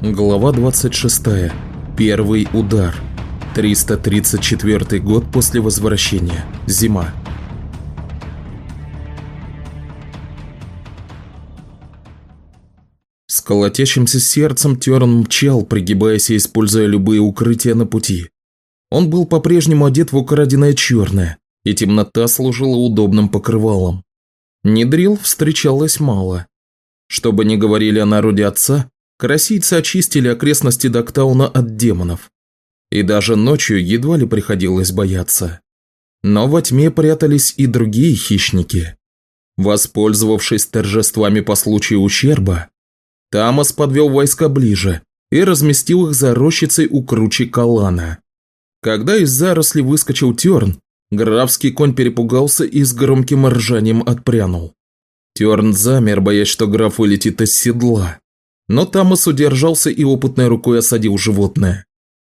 Глава 26. Первый удар. 334 год после возвращения. Зима. С колотящимся сердцем Терн мчал, пригибаясь и используя любые укрытия на пути. Он был по-прежнему одет в украденное черное, и темнота служила удобным покрывалом. Недрил встречалось мало. Что бы ни говорили о народе отца, Карасийцы очистили окрестности Доктауна от демонов. И даже ночью едва ли приходилось бояться. Но во тьме прятались и другие хищники. Воспользовавшись торжествами по случаю ущерба, Тамас подвел войска ближе и разместил их за рощицей у кручи Калана. Когда из заросли выскочил Терн, графский конь перепугался и с громким ржанием отпрянул. Терн замер, боясь, что граф вылетит из седла. Но Тамас удержался и опытной рукой осадил животное.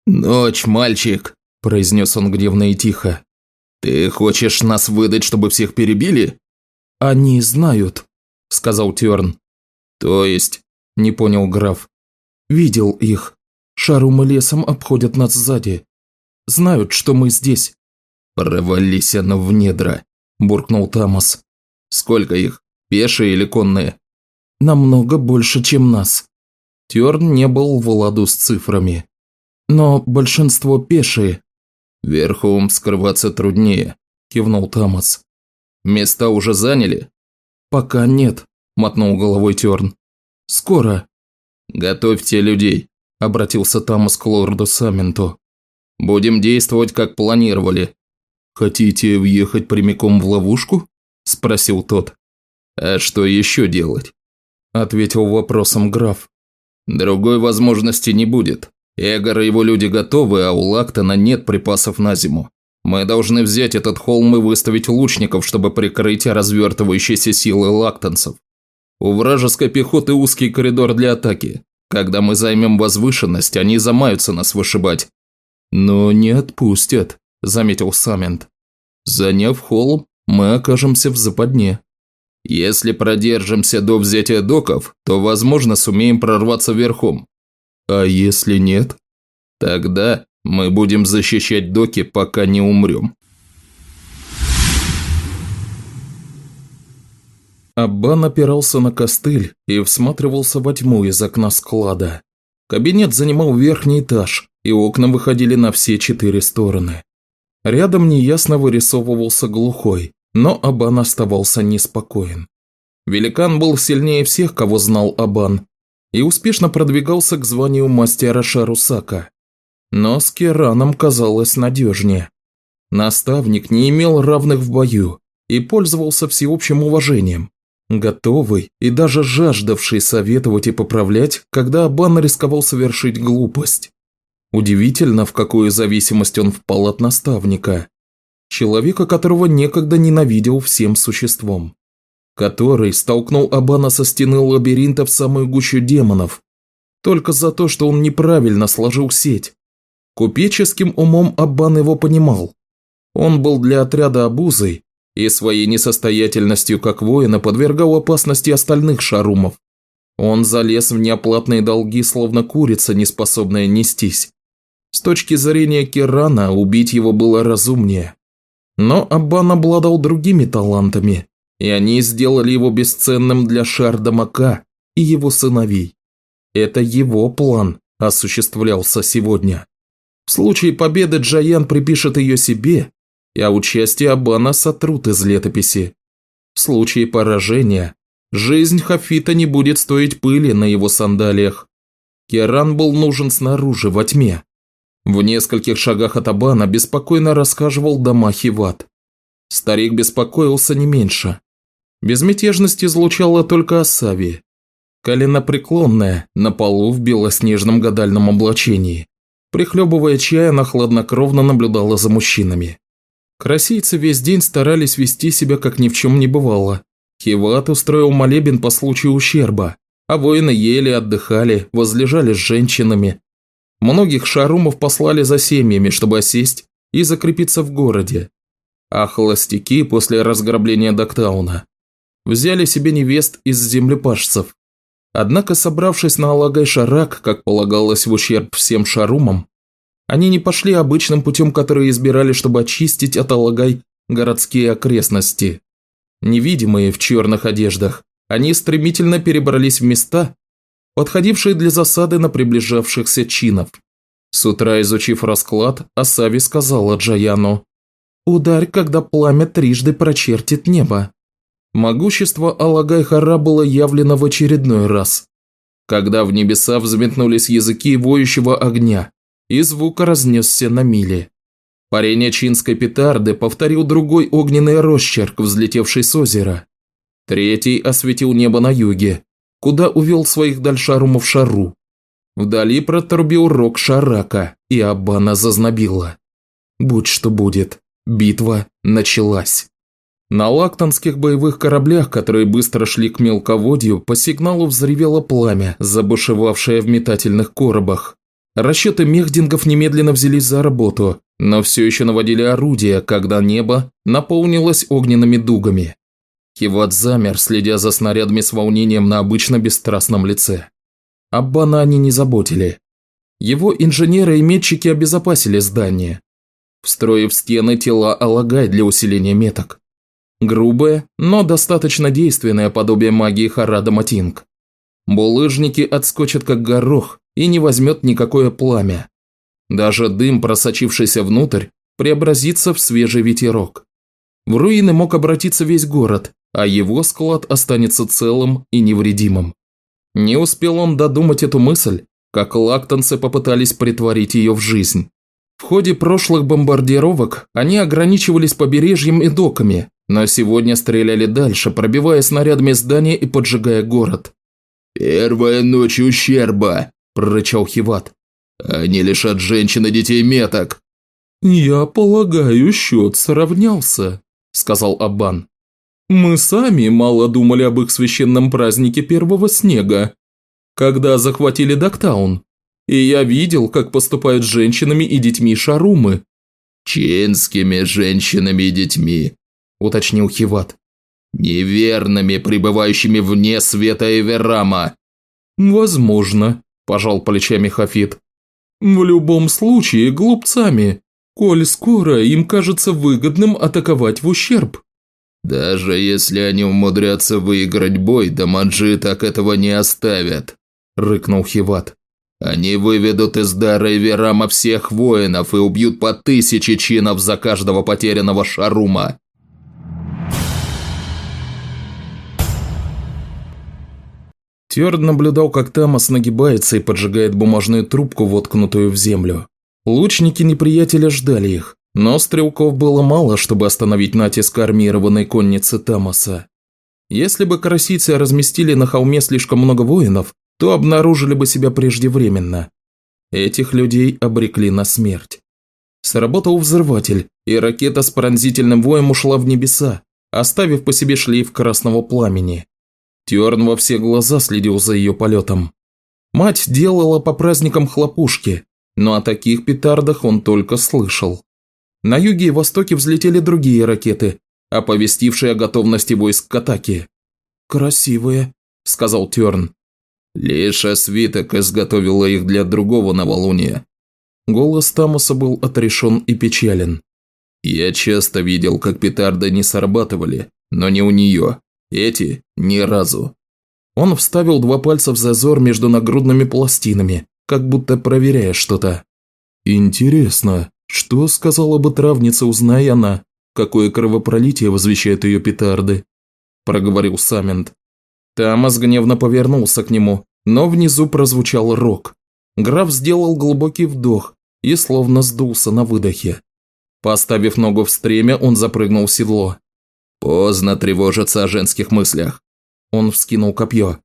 «Ночь, мальчик», – произнес он гневно и тихо. «Ты хочешь нас выдать, чтобы всех перебили?» «Они знают», – сказал Терн. «То есть?» – не понял граф. «Видел их. Шарум и лесом обходят нас сзади. Знают, что мы здесь». «Провались оно в недра», – буркнул Тамас. «Сколько их? Пешие или конные?» Намного больше, чем нас. Терн не был в ладу с цифрами. Но большинство пешие. Верхом скрываться труднее, кивнул Тамас. Места уже заняли? Пока нет, мотнул головой Терн. Скоро. Готовьте людей, обратился Тамас к лорду Саменту. Будем действовать, как планировали. Хотите въехать прямиком в ловушку? Спросил тот. А что еще делать? – ответил вопросом граф. «Другой возможности не будет. Эгор и его люди готовы, а у Лактона нет припасов на зиму. Мы должны взять этот холм и выставить лучников, чтобы прикрыть развертывающиеся силы лактонцев. У вражеской пехоты узкий коридор для атаки. Когда мы займем возвышенность, они замаются нас вышибать». «Но не отпустят», – заметил Самент. «Заняв холм, мы окажемся в западне». Если продержимся до взятия доков, то, возможно, сумеем прорваться верхом. А если нет? Тогда мы будем защищать доки, пока не умрем. Аббан опирался на костыль и всматривался во тьму из окна склада. Кабинет занимал верхний этаж, и окна выходили на все четыре стороны. Рядом неясно вырисовывался глухой, но Абан оставался неспокоен. Великан был сильнее всех, кого знал Абан, и успешно продвигался к званию мастера Шарусака. Но с Кераном казалось надежнее. Наставник не имел равных в бою и пользовался всеобщим уважением, готовый и даже жаждавший советовать и поправлять, когда Абан рисковал совершить глупость. Удивительно, в какую зависимость он впал от наставника человека, которого некогда ненавидел всем существом, который столкнул Абана со стены лабиринта в самую гущу демонов, только за то, что он неправильно сложил сеть. Купеческим умом Абан его понимал. Он был для отряда обузой и своей несостоятельностью как воина подвергал опасности остальных шарумов. Он залез в неоплатные долги, словно курица, не способная нестись. С точки зрения Кирана, убить его было разумнее. Но Аббан обладал другими талантами, и они сделали его бесценным для Шардамака и его сыновей. Это его план осуществлялся сегодня. В случае победы Джаян припишет ее себе, а участие Абана сотрут из летописи. В случае поражения жизнь Хафита не будет стоить пыли на его сандалиях. Керан был нужен снаружи, во тьме, в нескольких шагах от Абана беспокойно рассказывал дома Хиват. Старик беспокоился не меньше. Безмятежность излучала только Асави. Коленопреклонная, на полу в белоснежном гадальном облачении. Прихлебывая чай, она хладнокровно наблюдала за мужчинами. Красийцы весь день старались вести себя, как ни в чем не бывало. Хиват устроил молебен по случаю ущерба, а воины ели, отдыхали, возлежали с женщинами, Многих шарумов послали за семьями, чтобы осесть и закрепиться в городе. А холостяки после разграбления Доктауна взяли себе невест из землепашцев. Однако, собравшись на Алагай-Шарак, как полагалось в ущерб всем шарумам, они не пошли обычным путем, который избирали, чтобы очистить от Алагай городские окрестности. Невидимые в черных одеждах, они стремительно перебрались в места, подходившие для засады на приближавшихся чинов. С утра, изучив расклад, Асави сказала Джаяну, «Ударь, когда пламя трижды прочертит небо». Могущество Алагай-Хара было явлено в очередной раз, когда в небеса взметнулись языки воющего огня, и звук разнесся на мили. Парение чинской петарды повторил другой огненный росчерк, взлетевший с озера. Третий осветил небо на юге, куда увел своих дальшарумов шару. Вдали протрубил рог Шарака, и Абана зазнобила. Будь что будет, битва началась. На лактонских боевых кораблях, которые быстро шли к мелководью, по сигналу взревело пламя, забушевавшее в метательных коробах. Расчеты мехдингов немедленно взялись за работу, но все еще наводили орудия, когда небо наполнилось огненными дугами. Киват замер, следя за снарядами с волнением на обычно бесстрастном лице. Аббана они не заботили. Его инженеры и метчики обезопасили здание, встроив в стены тела Алагай для усиления меток. Грубое, но достаточно действенное подобие магии Харада Матинг. Булыжники отскочат как горох и не возьмет никакое пламя. Даже дым, просочившийся внутрь, преобразится в свежий ветерок. В руины мог обратиться весь город, а его склад останется целым и невредимым. Не успел он додумать эту мысль, как лактонцы попытались притворить ее в жизнь. В ходе прошлых бомбардировок они ограничивались побережьем и доками, но сегодня стреляли дальше, пробивая снарядами здания и поджигая город. «Первая ночь ущерба», – прорычал Хиват. «Они лишат женщин и детей меток». «Я полагаю, счет сравнялся», – сказал Аббан. «Мы сами мало думали об их священном празднике первого снега, когда захватили Доктаун, и я видел, как поступают с женщинами и детьми Шарумы». «Чинскими женщинами и детьми», – уточнил Хиват. «Неверными, пребывающими вне света Эверама». «Возможно», – пожал плечами Хафит. «В любом случае, глупцами, коль скоро им кажется выгодным атаковать в ущерб». «Даже если они умудрятся выиграть бой, Дамаджи так этого не оставят», – рыкнул Хиват. «Они выведут из дара Эверама всех воинов и убьют по тысяче чинов за каждого потерянного шарума. Тверд наблюдал, как Тамас нагибается и поджигает бумажную трубку, воткнутую в землю. Лучники неприятеля ждали их, но стрелков было мало, чтобы остановить натиск армированной конницы Тамаса. Если бы карасийцы разместили на холме слишком много воинов, то обнаружили бы себя преждевременно. Этих людей обрекли на смерть. Сработал взрыватель, и ракета с пронзительным воем ушла в небеса, оставив по себе шлейф красного пламени. Терн во все глаза следил за ее полетом. Мать делала по праздникам хлопушки, но о таких петардах он только слышал. На юге и востоке взлетели другие ракеты, оповестившие о готовности войск к атаке. «Красивые», – сказал Терн. «Лиша свиток изготовила их для другого новолуния». Голос Тамоса был отрешен и печален. «Я часто видел, как петарды не срабатывали, но не у нее. Эти – ни разу. Он вставил два пальца в зазор между нагрудными пластинами, как будто проверяя что-то. «Интересно, что сказала бы травница, узная она, какое кровопролитие возвещает ее петарды?» – проговорил Самент. Тамас гневно повернулся к нему, но внизу прозвучал рок. Граф сделал глубокий вдох и словно сдулся на выдохе. Поставив ногу в стремя, он запрыгнул в седло. Поздно тревожиться о женских мыслях. Он вскинул копье.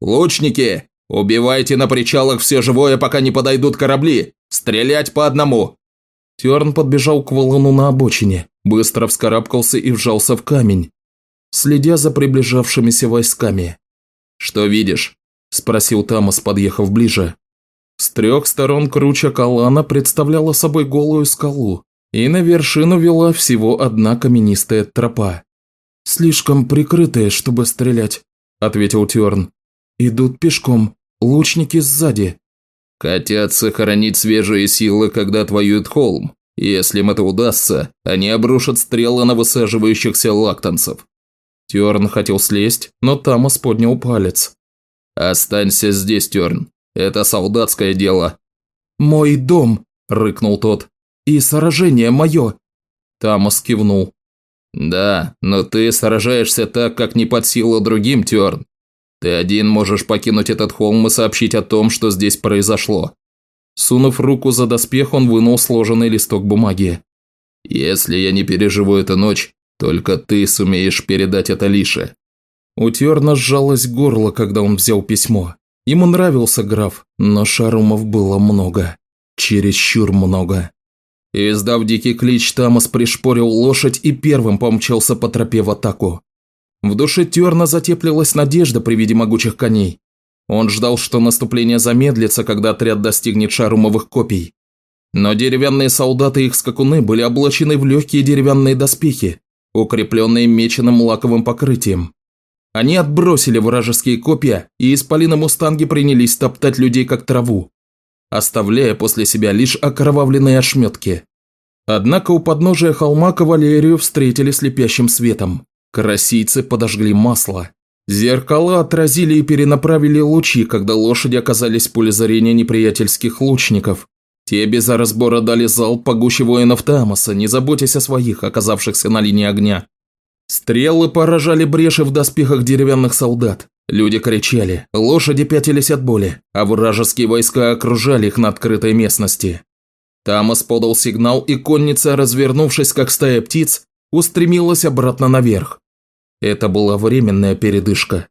«Лучники! Убивайте на причалах все живое, пока не подойдут корабли! Стрелять по одному!» Терн подбежал к валуну на обочине, быстро вскарабкался и вжался в камень, следя за приближавшимися войсками. «Что видишь?» – спросил Тамас, подъехав ближе. С трех сторон круча Калана представляла собой голую скалу, и на вершину вела всего одна каменистая тропа. «Слишком прикрытые, чтобы стрелять», – ответил Тёрн. Идут пешком, лучники сзади. Хотят сохранить свежие силы, когда отвоюют холм. Если им это удастся, они обрушат стрелы на высаживающихся лактанцев. Терн хотел слезть, но Тамас поднял палец. «Останься здесь, Терн. Это солдатское дело». «Мой дом», – рыкнул тот. «И сражение мое». Тамас кивнул. «Да, но ты сражаешься так, как не под силу другим, Терн. Ты один можешь покинуть этот холм и сообщить о том, что здесь произошло». Сунув руку за доспех, он вынул сложенный листок бумаги. «Если я не переживу эту ночь, только ты сумеешь передать это Лише». У Терна сжалось горло, когда он взял письмо. Ему нравился граф, но шарумов было много. Чересчур много. Издав дикий клич, Тамас пришпорил лошадь и первым помчался по тропе в атаку. В душе Терна затеплилась надежда при виде могучих коней. Он ждал, что наступление замедлится, когда отряд достигнет шарумовых копий. Но деревянные солдаты и их скакуны были облачены в легкие деревянные доспехи, укрепленные меченым лаковым покрытием. Они отбросили вражеские копья и исполины мустанги принялись топтать людей как траву оставляя после себя лишь окровавленные ошметки. Однако у подножия холма кавалерию встретили слепящим светом. Карасийцы подожгли масло. Зеркала отразили и перенаправили лучи, когда лошади оказались в поле зрения неприятельских лучников. Те без разбора дали залп погуще воинов Тамаса, не заботясь о своих, оказавшихся на линии огня. Стрелы поражали бреши в доспехах деревянных солдат. Люди кричали, лошади пятились от боли, а вражеские войска окружали их на открытой местности. Тамас подал сигнал, и конница, развернувшись как стая птиц, устремилась обратно наверх. Это была временная передышка.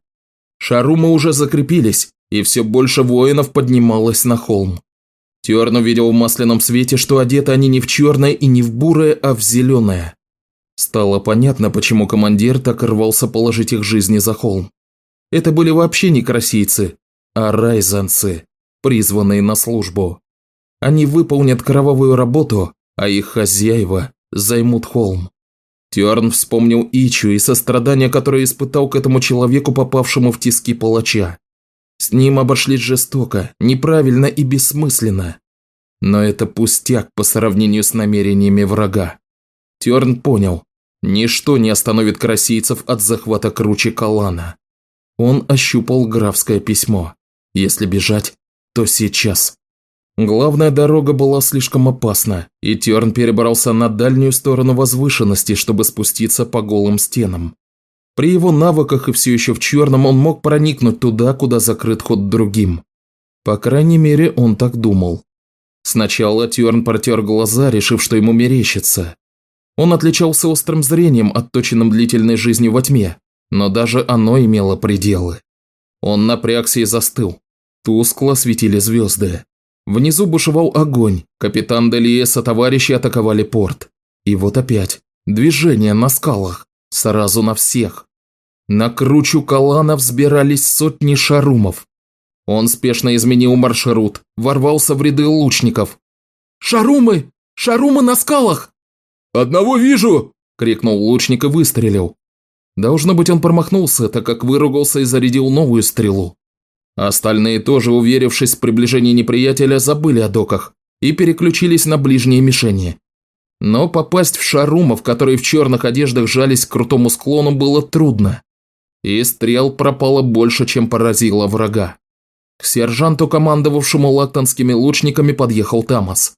Шарумы уже закрепились, и все больше воинов поднималось на холм. Терн увидел в масляном свете, что одеты они не в черное и не в бурое, а в зеленое. Стало понятно, почему командир так рвался положить их жизни за холм. Это были вообще не красийцы, а райзанцы, призванные на службу. Они выполнят кровавую работу, а их хозяева займут холм. Тёрн вспомнил Ичу и сострадание, которое испытал к этому человеку, попавшему в тиски палача. С ним обошлись жестоко, неправильно и бессмысленно. Но это пустяк по сравнению с намерениями врага. Тёрн понял, ничто не остановит красийцев от захвата круче Калана. Он ощупал графское письмо. Если бежать, то сейчас. Главная дорога была слишком опасна, и Терн перебрался на дальнюю сторону возвышенности, чтобы спуститься по голым стенам. При его навыках и все еще в черном он мог проникнуть туда, куда закрыт ход другим. По крайней мере, он так думал. Сначала Тёрн протер глаза, решив, что ему мерещится. Он отличался острым зрением, отточенным длительной жизнью во тьме, но даже оно имело пределы. Он напрягся и застыл. Тускло светили звезды. Внизу бушевал огонь, капитан Делие со товарищи атаковали порт. И вот опять, движение на скалах, сразу на всех. На кручу Калана взбирались сотни шарумов. Он спешно изменил маршрут, ворвался в ряды лучников. «Шарумы! Шарумы на скалах!» «Одного вижу!» – крикнул лучник и выстрелил. Должно быть, он промахнулся, так как выругался и зарядил новую стрелу. Остальные тоже, уверившись в приближении неприятеля, забыли о доках и переключились на ближние мишени. Но попасть в шарумов, которые в черных одеждах жались к крутому склону, было трудно. И стрел пропало больше, чем поразило врага. К сержанту, командовавшему лактонскими лучниками, подъехал Тамас.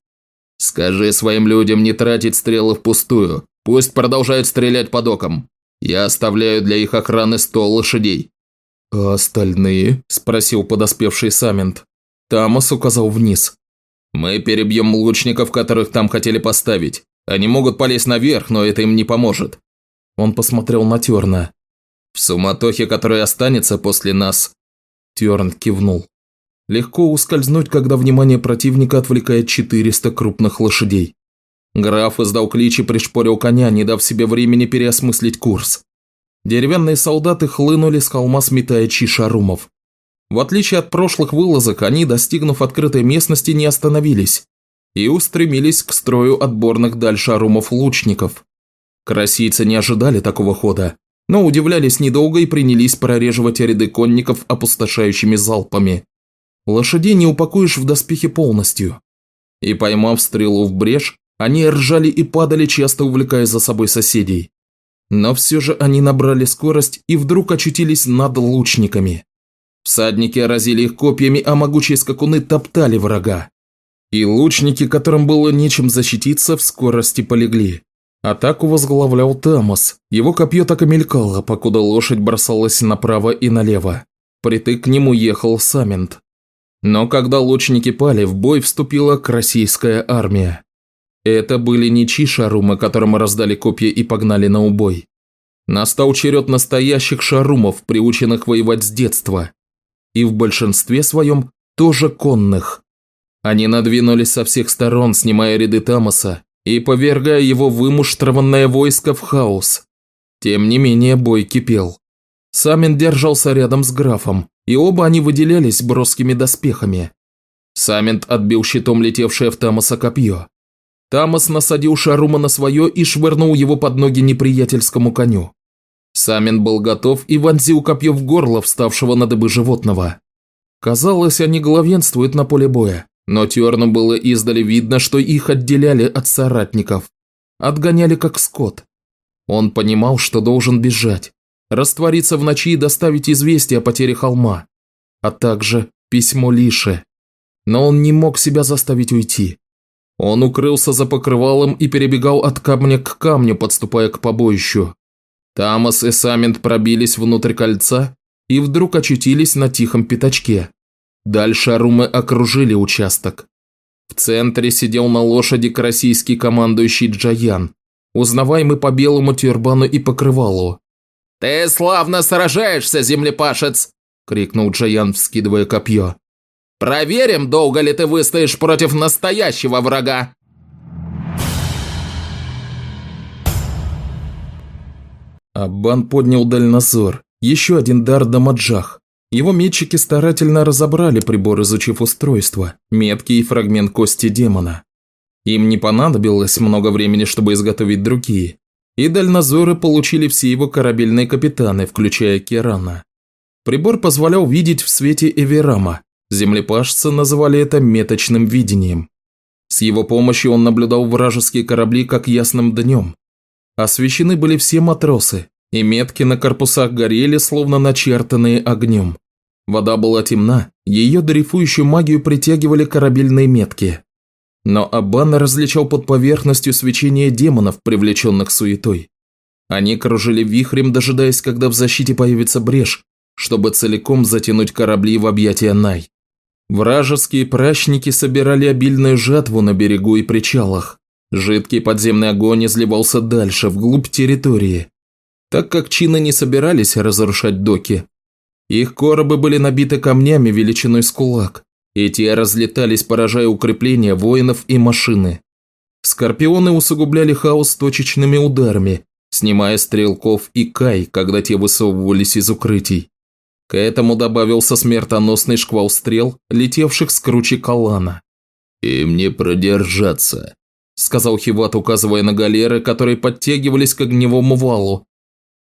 «Скажи своим людям не тратить стрелы впустую. Пусть продолжают стрелять по докам. Я оставляю для их охраны сто лошадей». «А остальные?» – спросил подоспевший Самент. Тамас указал вниз. «Мы перебьем лучников, которых там хотели поставить. Они могут полезть наверх, но это им не поможет». Он посмотрел на Терна. «В суматохе, которая останется после нас...» Терн кивнул. Легко ускользнуть, когда внимание противника отвлекает 400 крупных лошадей. Граф издал клич и пришпорил коня, не дав себе времени переосмыслить курс. Деревянные солдаты хлынули с холма, сметая чи шарумов. В отличие от прошлых вылазок, они, достигнув открытой местности, не остановились и устремились к строю отборных даль шарумов лучников. Красийцы не ожидали такого хода. но удивлялись недолго и принялись прореживать ряды конников опустошающими залпами. Лошадей не упакуешь в доспехи полностью. И поймав стрелу в брешь, они ржали и падали, часто увлекая за собой соседей. Но все же они набрали скорость и вдруг очутились над лучниками. Всадники разили их копьями, а могучие скакуны топтали врага. И лучники, которым было нечем защититься, в скорости полегли. Атаку возглавлял Тамос. Его копье так и мелькало, покуда лошадь бросалась направо и налево. Притык к нему ехал Самент. Но когда лучники пали, в бой вступила российская армия. Это были не чишарумы, которым раздали копья и погнали на убой. Настал черед настоящих шарумов, приученных воевать с детства. И в большинстве своем тоже конных. Они надвинулись со всех сторон, снимая ряды Тамаса и повергая его вымуштрованное войско в хаос. Тем не менее бой кипел. Самин держался рядом с графом, и оба они выделялись броскими доспехами. Самент отбил щитом летевшее в Тамаса копье. Тамас насадил Шарума на свое и швырнул его под ноги неприятельскому коню. Самин был готов и вонзил копье в горло вставшего на дыбы животного. Казалось, они главенствуют на поле боя, но Терну было издали видно, что их отделяли от соратников. Отгоняли как скот. Он понимал, что должен бежать, раствориться в ночи и доставить известие о потере холма, а также письмо Лише. Но он не мог себя заставить уйти. Он укрылся за покрывалом и перебегал от камня к камню, подступая к побоищу. Тамас и Самент пробились внутрь кольца и вдруг очутились на тихом пятачке. Дальше арумы окружили участок. В центре сидел на лошади российский командующий Джаян, узнаваемый по белому тюрбану и покрывалу. «Ты славно сражаешься, землепашец!» – крикнул Джаян, вскидывая копье. Проверим, долго ли ты выстоишь против настоящего врага!» Аббан поднял дальнозор. Еще один дар Дамаджах. Его метчики старательно разобрали прибор, изучив устройство, метки и фрагмент кости демона. Им не понадобилось много времени, чтобы изготовить другие. И дальнозоры получили все его корабельные капитаны, включая Керана. Прибор позволял видеть в свете Эверама, Землепашцы называли это меточным видением. С его помощью он наблюдал вражеские корабли как ясным днем. Освещены были все матросы, и метки на корпусах горели, словно начертанные огнем. Вода была темна, ее дрейфующую магию притягивали корабельные метки. Но Аббан различал под поверхностью свечение демонов, привлеченных суетой. Они кружили вихрем, дожидаясь, когда в защите появится брешь, чтобы целиком затянуть корабли в объятия Най. Вражеские прачники собирали обильную жатву на берегу и причалах. Жидкий подземный огонь изливался дальше, вглубь территории. Так как чины не собирались разрушать доки, их коробы были набиты камнями величиной с кулак, и те разлетались, поражая укрепления воинов и машины. Скорпионы усугубляли хаос точечными ударами, снимая стрелков и кай, когда те высовывались из укрытий. К этому добавился смертоносный шквал стрел, летевших с кручи Калана. «Им не продержаться», – сказал Хиват, указывая на галеры, которые подтягивались к огневому валу,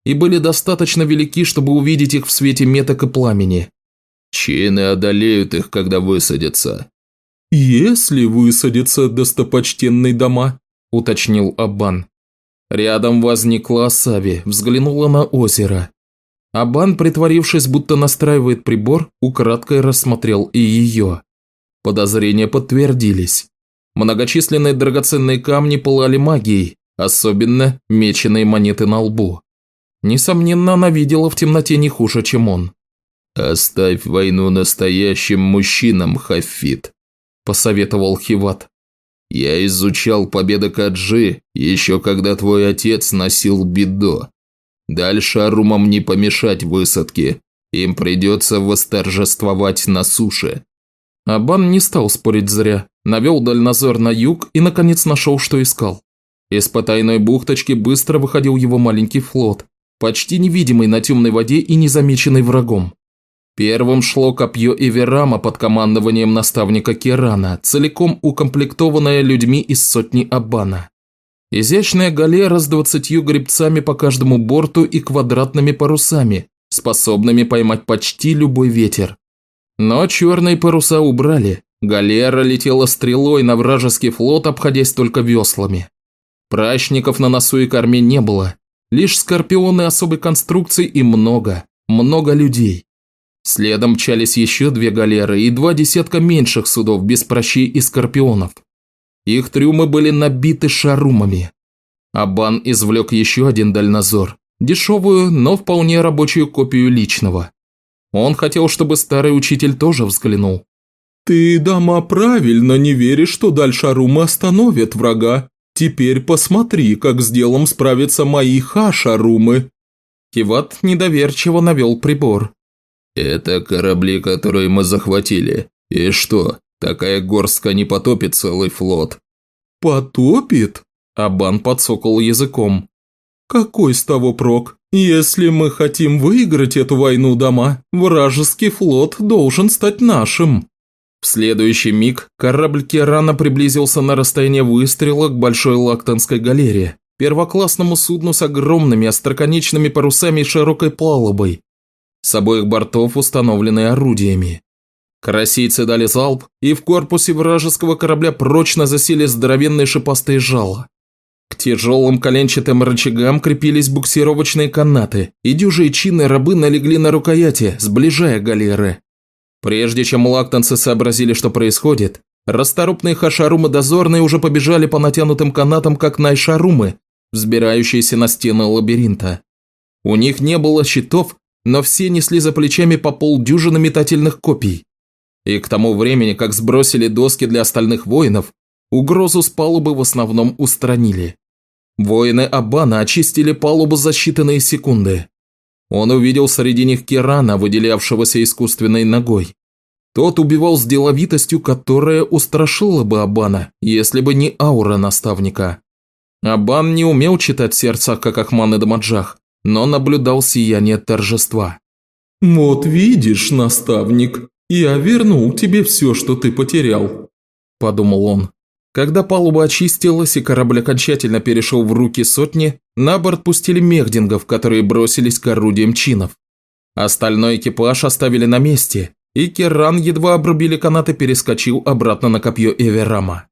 и были достаточно велики, чтобы увидеть их в свете меток и пламени. «Чины одолеют их, когда высадятся». «Если высадятся достопочтенные дома», – уточнил Аббан. Рядом возникла Асави, взглянула на озеро. Абан, притворившись, будто настраивает прибор, украдкой рассмотрел и ее. Подозрения подтвердились. Многочисленные драгоценные камни пылали магией, особенно меченые монеты на лбу. Несомненно, она видела в темноте не хуже, чем он. «Оставь войну настоящим мужчинам, Хафит», – посоветовал Хиват. «Я изучал победы Каджи, еще когда твой отец носил бидо. Дальше арумам не помешать высадке. Им придется восторжествовать на суше. Абан не стал спорить зря. Навел дальнозор на юг и, наконец, нашел, что искал. Из потайной бухточки быстро выходил его маленький флот, почти невидимый на темной воде и незамеченный врагом. Первым шло копье Эверама под командованием наставника Керана, целиком укомплектованное людьми из сотни Абана. Изящная галера с двадцатью гребцами по каждому борту и квадратными парусами, способными поймать почти любой ветер. Но черные паруса убрали, галера летела стрелой на вражеский флот, обходясь только веслами. Прачников на носу и корме не было, лишь скорпионы особой конструкции и много, много людей. Следом мчались еще две галеры и два десятка меньших судов без прощей и скорпионов. Их трюмы были набиты шарумами. Абан извлек еще один дальнозор, дешевую, но вполне рабочую копию личного. Он хотел, чтобы старый учитель тоже взглянул. «Ты, дама, правильно не веришь, что Дальшарумы остановят врага. Теперь посмотри, как с делом справятся мои хашарумы». Киват недоверчиво навел прибор. «Это корабли, которые мы захватили. И что, такая горстка не потопит целый флот?» «Потопит?» Абан подсокол языком. «Какой с того прок? Если мы хотим выиграть эту войну, дома, вражеский флот должен стать нашим». В следующий миг корабль Керана приблизился на расстояние выстрела к Большой Лактонской галерее, первоклассному судну с огромными остроконечными парусами и широкой палубой, с обоих бортов установлены орудиями. Карасийцы дали залп, и в корпусе вражеского корабля прочно засели здоровенные шипастые жала. К тяжелым коленчатым рычагам крепились буксировочные канаты, и дюжие чины рабы налегли на рукояти, сближая галеры. Прежде чем лактанцы сообразили, что происходит, расторопные хашарумы дозорные уже побежали по натянутым канатам, как найшарумы, взбирающиеся на стены лабиринта. У них не было щитов, но все несли за плечами по полдюжины метательных копий. И к тому времени, как сбросили доски для остальных воинов, угрозу с палубы в основном устранили. Воины Абана очистили палубу за считанные секунды. Он увидел среди них Керана, выделявшегося искусственной ногой. Тот убивал с деловитостью, которая устрашила бы Абана, если бы не аура наставника. Абан не умел читать в сердцах, как Ахман и Дамаджах, но наблюдал сияние торжества. «Вот видишь, наставник, я вернул тебе все, что ты потерял», – подумал он. Когда палуба очистилась и корабль окончательно перешел в руки сотни, на борт пустили мехдингов, которые бросились к орудиям чинов. Остальной экипаж оставили на месте, и Керран, едва обрубили канаты, перескочил обратно на копье Эверама.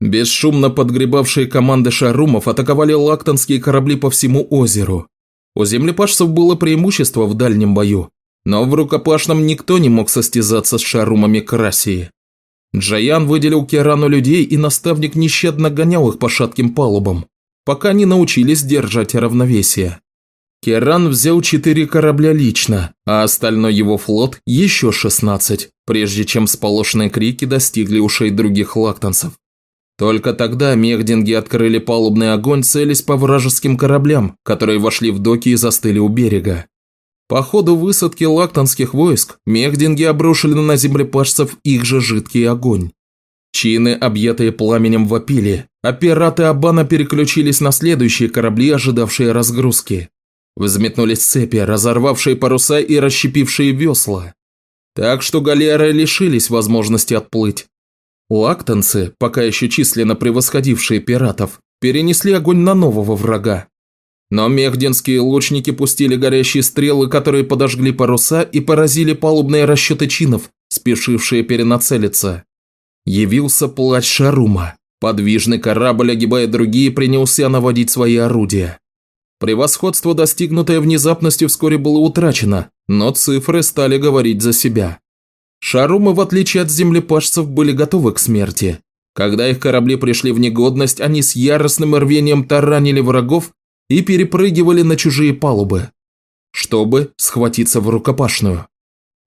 Бесшумно подгребавшие команды шарумов атаковали лактонские корабли по всему озеру, у землепашцев было преимущество в дальнем бою, но в рукопашном никто не мог состязаться с шарумами Красии. Джаян выделил Керану людей, и наставник нещадно гонял их по шатким палубам, пока не научились держать равновесие. Керан взял четыре корабля лично, а остальной его флот – еще шестнадцать, прежде чем сполошенные крики достигли ушей других лактанцев. Только тогда мехдинги открыли палубный огонь, целясь по вражеским кораблям, которые вошли в доки и застыли у берега. По ходу высадки лактанских войск мехдинги обрушили на землепашцев их же жидкий огонь. Чины, объятые пламенем, вопили, а пираты Абана переключились на следующие корабли, ожидавшие разгрузки. Взметнулись цепи, разорвавшие паруса и расщепившие весла. Так что галеры лишились возможности отплыть. Лактанцы, пока еще численно превосходившие пиратов, перенесли огонь на нового врага. Но мехдинские лучники пустили горящие стрелы, которые подожгли паруса и поразили палубные расчеты чинов, спешившие перенацелиться. Явился плач Шарума. Подвижный корабль, огибая другие, принялся наводить свои орудия. Превосходство, достигнутое внезапностью, вскоре было утрачено, но цифры стали говорить за себя. Шарумы, в отличие от землепашцев, были готовы к смерти. Когда их корабли пришли в негодность, они с яростным рвением таранили врагов и перепрыгивали на чужие палубы, чтобы схватиться в рукопашную.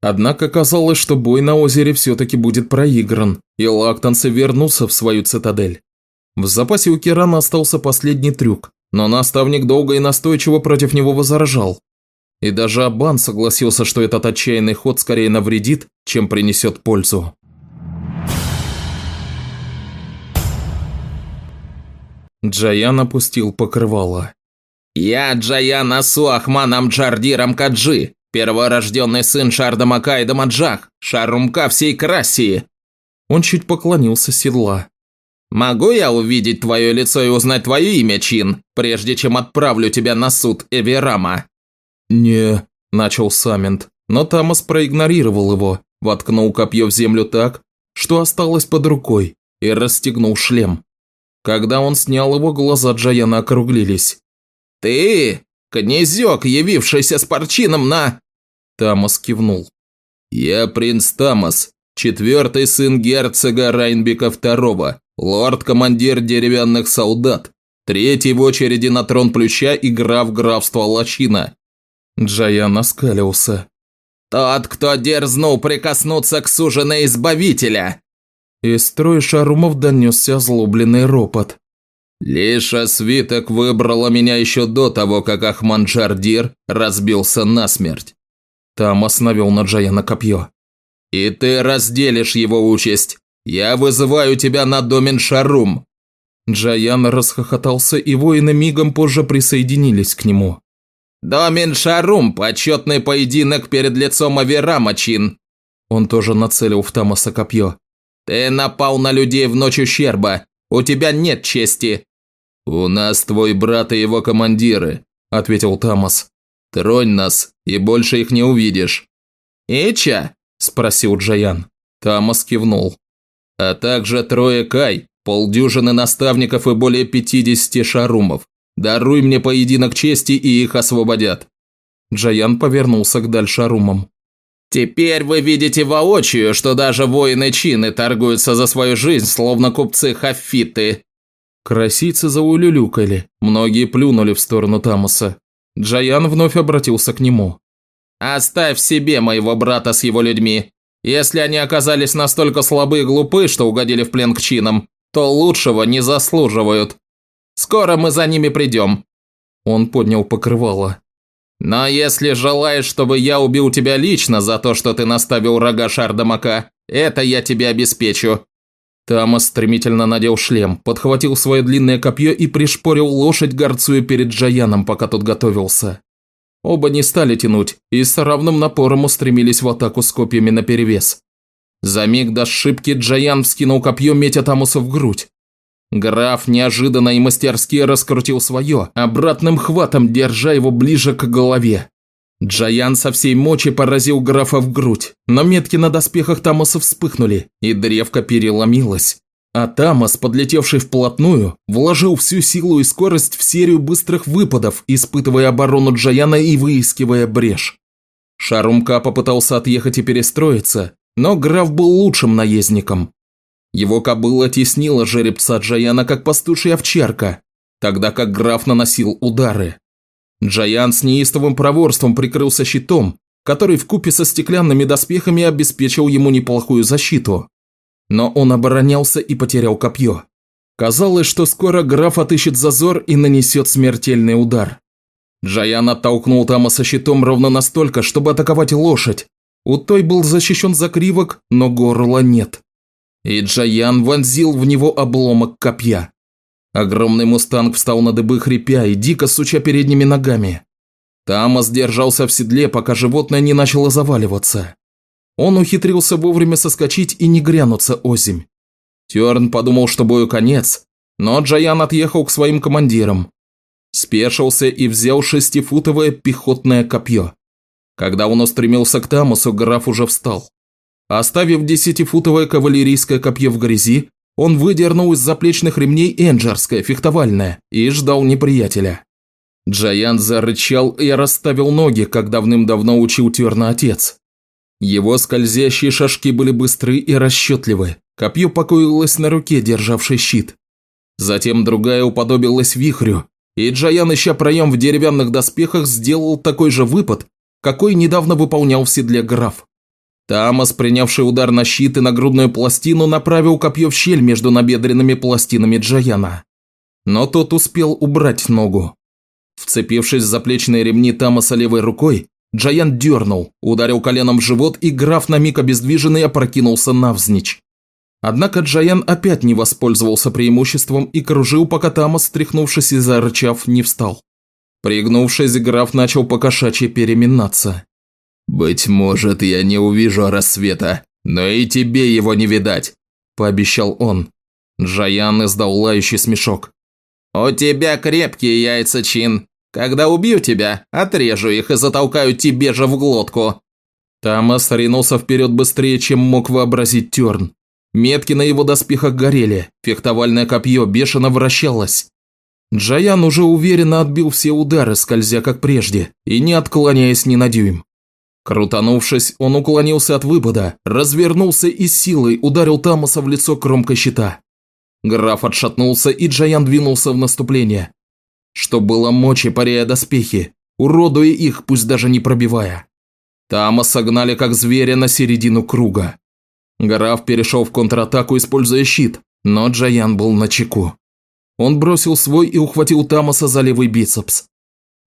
Однако казалось, что бой на озере все-таки будет проигран, и лактанцы вернутся в свою цитадель. В запасе у Кирана остался последний трюк, но наставник долго и настойчиво против него возражал, и даже Абан согласился, что этот отчаянный ход скорее навредит, чем принесет пользу. Джаян опустил покрывало. «Я Джаян Асу Ахман Амджардирам Каджи, перворожденный сын Шарда Кайда Маджах, Шарумка всей Красии!» Он чуть поклонился седла. «Могу я увидеть твое лицо и узнать твое имя, Чин, прежде чем отправлю тебя на суд Эверама?» «Не», – начал Самент, но Тамас проигнорировал его, воткнул копье в землю так, что осталось под рукой, и расстегнул шлем. Когда он снял его, глаза Джаяна округлились. «Ты, князек, явившийся с парчином на...» Тамас кивнул. «Я принц Тамас, четвертый сын герцога Райнбека II, лорд-командир деревянных солдат, третий в очереди на трон Плюща и граф графства Лачина». Джаян оскалился. «Тот, кто дерзнул прикоснуться к суженой избавителя!» Из строя шарумов донесся озлобленный ропот. «Лиша свиток выбрала меня еще до того, как Ахман Джардир разбился насмерть». Там остановил на Джаяна копье. «И ты разделишь его участь. Я вызываю тебя на домен Шарум». Джаян расхохотался, и воины мигом позже присоединились к нему. «Домен Шарум, почетный поединок перед лицом Аверама, Чин!» Он тоже нацелил в Тамаса копье. «Ты напал на людей в ночь ущерба. У тебя нет чести». «У нас твой брат и его командиры», – ответил Тамас. «Тронь нас, и больше их не увидишь». «Ича?» – спросил Джаян. Тамас кивнул. «А также трое Кай, полдюжины наставников и более пятидесяти шарумов. Даруй мне поединок чести, и их освободят». Джаян повернулся к Дальшарумам. «Теперь вы видите воочию, что даже воины Чины торгуются за свою жизнь, словно купцы хафиты». Красицы заулюлюкали, многие плюнули в сторону Тамаса. Джаян вновь обратился к нему. «Оставь себе моего брата с его людьми. Если они оказались настолько слабы и глупы, что угодили в плен к чинам, то лучшего не заслуживают. Скоро мы за ними придем». Он поднял покрывало. «Но если желаешь, чтобы я убил тебя лично за то, что ты наставил рога Шардамака, это я тебе обеспечу». Тамас стремительно надел шлем, подхватил свое длинное копье и пришпорил лошадь, горцуя перед Джаяном, пока тот готовился. Оба не стали тянуть и с равным напором устремились в атаку с копьями наперевес. За миг до ошибки Джаян вскинул копье, метя Тамуса в грудь. Граф неожиданно и мастерски раскрутил свое, обратным хватом держа его ближе к голове. Джаян со всей мочи поразил графа в грудь, но метки на доспехах Тамаса вспыхнули, и древко переломилось. А Тамас, подлетевший вплотную, вложил всю силу и скорость в серию быстрых выпадов, испытывая оборону Джаяна и выискивая брешь. Шарумка попытался отъехать и перестроиться, но граф был лучшим наездником. Его кобыла теснила жеребца Джаяна, как пастушья овчарка, тогда как граф наносил удары. Джаян с неистовым проворством прикрылся щитом, который вкупе со стеклянными доспехами обеспечил ему неплохую защиту. Но он оборонялся и потерял копье. Казалось, что скоро граф отыщет зазор и нанесет смертельный удар. Джаян оттолкнул Тамаса щитом ровно настолько, чтобы атаковать лошадь. У той был защищен закривок, но горла нет. И Джаян вонзил в него обломок копья. Огромный мустанг встал на дыбы, хрипя и дико суча передними ногами. Тамас держался в седле, пока животное не начало заваливаться. Он ухитрился вовремя соскочить и не грянуться озимь. Терн подумал, что бою конец, но Джаян отъехал к своим командирам. Спешился и взял шестифутовое пехотное копье. Когда он устремился к Тамасу, граф уже встал. Оставив десятифутовое кавалерийское копье в грязи, он выдернул из заплечных ремней энджерское, фехтовальное, и ждал неприятеля. Джаян зарычал и расставил ноги, как давным-давно учил Терна отец. Его скользящие шажки были быстры и расчетливы. Копье покоилось на руке, державшей щит. Затем другая уподобилась вихрю, и Джаян, ища проем в деревянных доспехах, сделал такой же выпад, какой недавно выполнял в седле граф. Тамас, принявший удар на щит и на грудную пластину, направил копье в щель между набедренными пластинами Джаяна. Но тот успел убрать ногу. Вцепившись в заплечные ремни Тамаса левой рукой, Джаян дернул, ударил коленом в живот, и граф на миг обездвиженный опрокинулся навзничь. Однако Джаян опять не воспользовался преимуществом и кружил, пока Тамас, стряхнувшись и зарычав, не встал. Пригнувшись, граф начал покошачьи переминаться. «Быть может, я не увижу рассвета, но и тебе его не видать», – пообещал он. Джаян издал лающий смешок. «У тебя крепкие яйца, Чин. Когда убью тебя, отрежу их и затолкаю тебе же в глотку». Тамас ринулся вперед быстрее, чем мог вообразить Терн. Метки на его доспехах горели, фехтовальное копье бешено вращалось. Джаян уже уверенно отбил все удары, скользя как прежде, и не отклоняясь ни на дюйм. Крутанувшись, он уклонился от выпада, развернулся и силой ударил Тамаса в лицо кромкой щита. Граф отшатнулся, и Джаян двинулся в наступление. Что было мочи, паряя доспехи, уродуя их, пусть даже не пробивая. Тамаса гнали как зверя на середину круга. Граф перешел в контратаку, используя щит, но Джаян был на чеку. Он бросил свой и ухватил Тамаса за левый бицепс.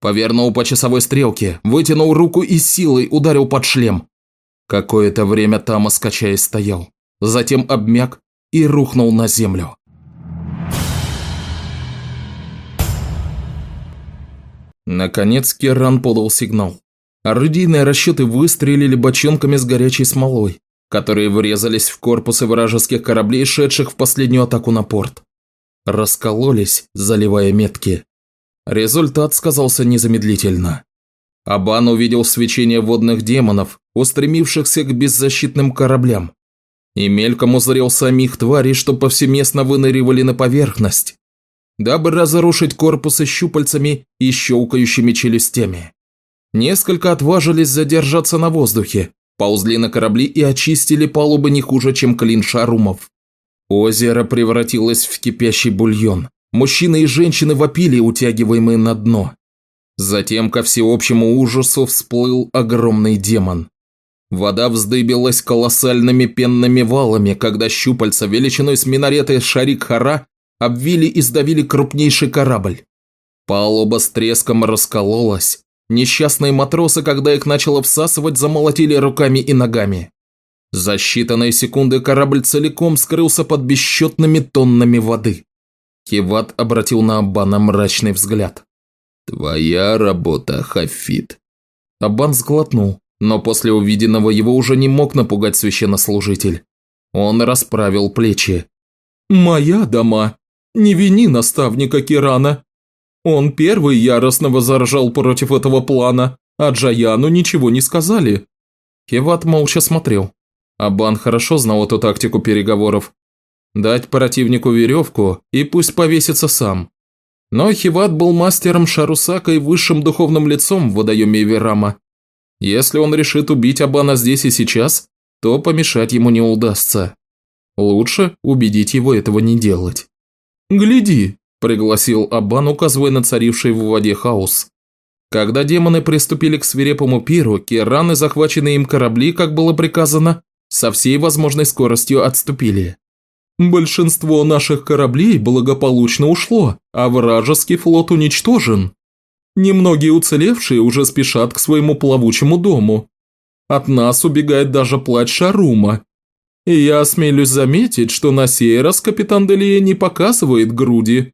Повернул по часовой стрелке, вытянул руку и силой ударил под шлем. Какое-то время Тамас, качаясь, стоял. Затем обмяк и рухнул на землю. Наконец Керран подал сигнал. Орудийные расчеты выстрелили бочонками с горячей смолой, которые врезались в корпусы вражеских кораблей, шедших в последнюю атаку на порт. Раскололись, заливая метки. Результат сказался незамедлительно. Абан увидел свечение водных демонов, устремившихся к беззащитным кораблям. И мельком узрел самих тварей, что повсеместно выныривали на поверхность, дабы разрушить корпусы щупальцами и щелкающими челюстями. Несколько отважились задержаться на воздухе, ползли на корабли и очистили палубы не хуже, чем клин шарумов. Озеро превратилось в кипящий бульон. Мужчины и женщины вопили, утягиваемые на дно. Затем, ко всеобщему ужасу, всплыл огромный демон. Вода вздыбилась колоссальными пенными валами, когда щупальца величиной с минареты Шарик-Хара обвили и сдавили крупнейший корабль. Палуба с треском раскололась. Несчастные матросы, когда их начало всасывать, замолотили руками и ногами. За считанные секунды корабль целиком скрылся под бесчетными тоннами воды. Киват обратил на Аббана мрачный взгляд. «Твоя работа, Хафит». Аббан сглотнул, но после увиденного его уже не мог напугать священнослужитель. Он расправил плечи. «Моя дома. Не вини наставника Кирана. Он первый яростно возражал против этого плана, а Джаяну ничего не сказали». Киват молча смотрел. Абан хорошо знал эту тактику переговоров. Дать противнику веревку и пусть повесится сам. Но Хиват был мастером Шарусака и высшим духовным лицом в водоеме Эверама. Если он решит убить Абана здесь и сейчас, то помешать ему не удастся. Лучше убедить его этого не делать. «Гляди», – пригласил Абан, указывая на царивший в воде хаос. Когда демоны приступили к свирепому пиру, кераны, захваченные им корабли, как было приказано, со всей возможной скоростью отступили. «Большинство наших кораблей благополучно ушло, а вражеский флот уничтожен. Немногие уцелевшие уже спешат к своему плавучему дому. От нас убегает даже плач Шарума. И я осмелюсь заметить, что на сей раз капитан Делия не показывает груди.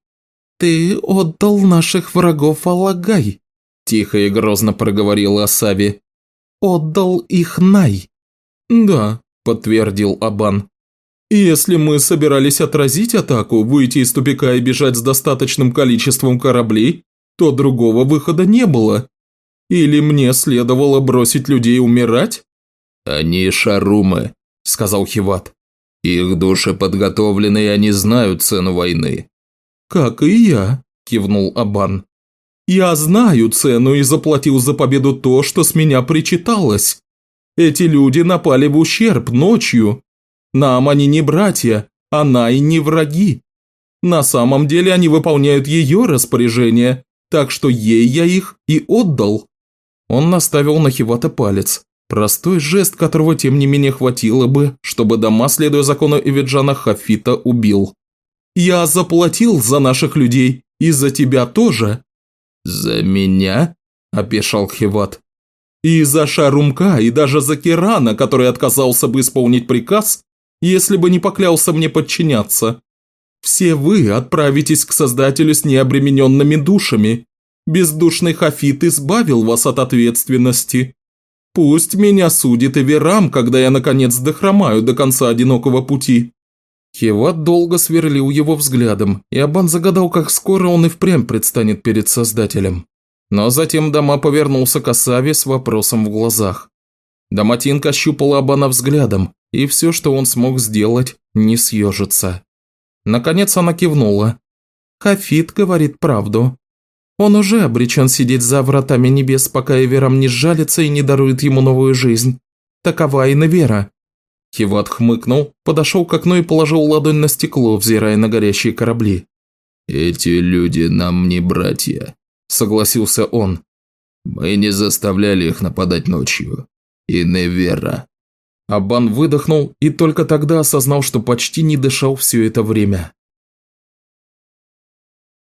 «Ты отдал наших врагов Алагай», – тихо и грозно проговорила Асави. «Отдал их Най». «Да», – подтвердил Абан. «Если мы собирались отразить атаку, выйти из тупика и бежать с достаточным количеством кораблей, то другого выхода не было. Или мне следовало бросить людей умирать? «Они шарумы», – сказал Хиват. «Их души подготовлены, и они знают цену войны». «Как и я», – кивнул Абан. «Я знаю цену и заплатил за победу то, что с меня причиталось. Эти люди напали в ущерб ночью. Нам они не братья, она и не враги. На самом деле они выполняют ее распоряжение, так что ей я их и отдал». Он наставил на Хивата палец. Простой жест, которого тем не менее хватило бы, чтобы дома, следуя закону Эвиджана, Хафита убил. «Я заплатил за наших людей, и за тебя тоже». «За меня?» – опешил Хиват. «И за Шарумка, и даже за Кирана, который отказался бы исполнить приказ, если бы не поклялся мне подчиняться. Все вы отправитесь к Создателю с необремененными душами. Бездушный Хафит избавил вас от ответственности. Пусть меня судит и Верам, когда я наконец дохромаю до конца одинокого пути. Хиват долго сверлил его взглядом, и Абан загадал, как скоро он и впрямь предстанет перед Создателем. Но затем Дома повернулся к Асаве с вопросом в глазах. Доматинка щупала Абана взглядом, и все, что он смог сделать, не съежиться. Наконец она кивнула. Хафит говорит правду. Он уже обречен сидеть за вратами небес, пока Эверам не сжалится и не дарует ему новую жизнь. Такова и Невера. Хиват хмыкнул, подошел к окну и положил ладонь на стекло, взирая на горящие корабли. «Эти люди нам не братья», – согласился он. «Мы не заставляли их нападать ночью. И Невера». Абан выдохнул и только тогда осознал, что почти не дышал все это время.